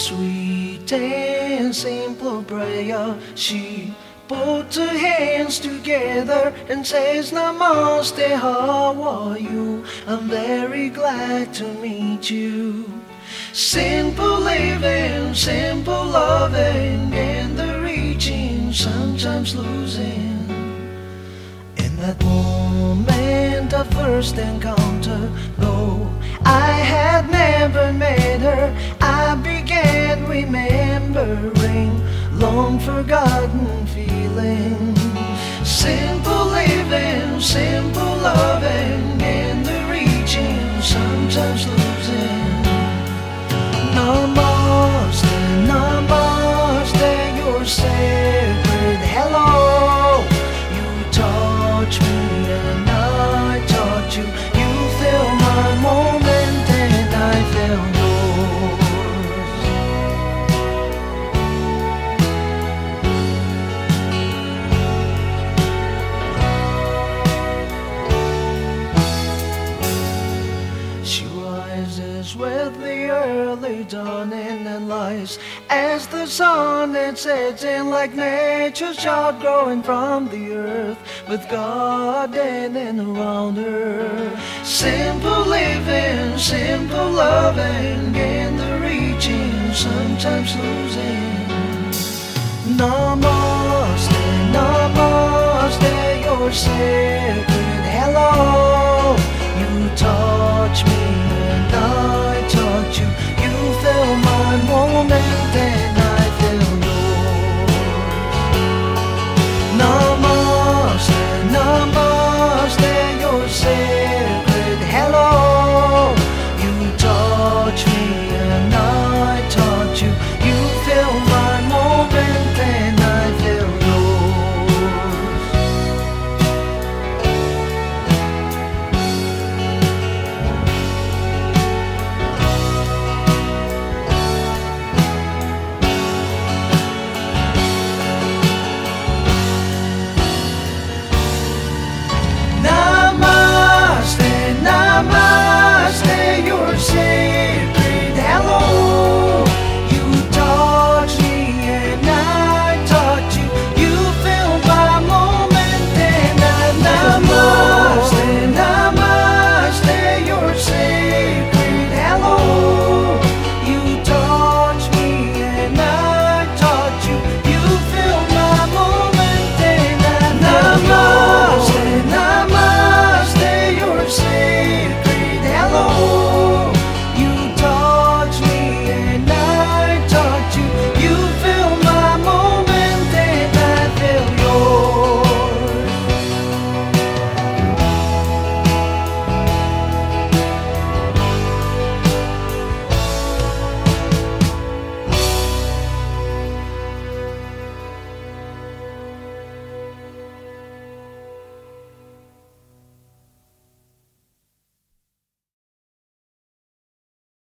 sweet and simple prayer. She put her hands together and says, Namaste, how are you? I'm very glad to meet you. Simple living, simple loving, and the reaching, sometimes losing. In that moment of first encounter, long forgotten feelings. Simple living, simple loving, early dawning and lies as the sun it sets in like nature's child growing from the earth with God in and around her. Simple living, simple loving, and the reaching, sometimes losing. Namaste, namaste, you're sacred. Hello, you touch me and I touch you.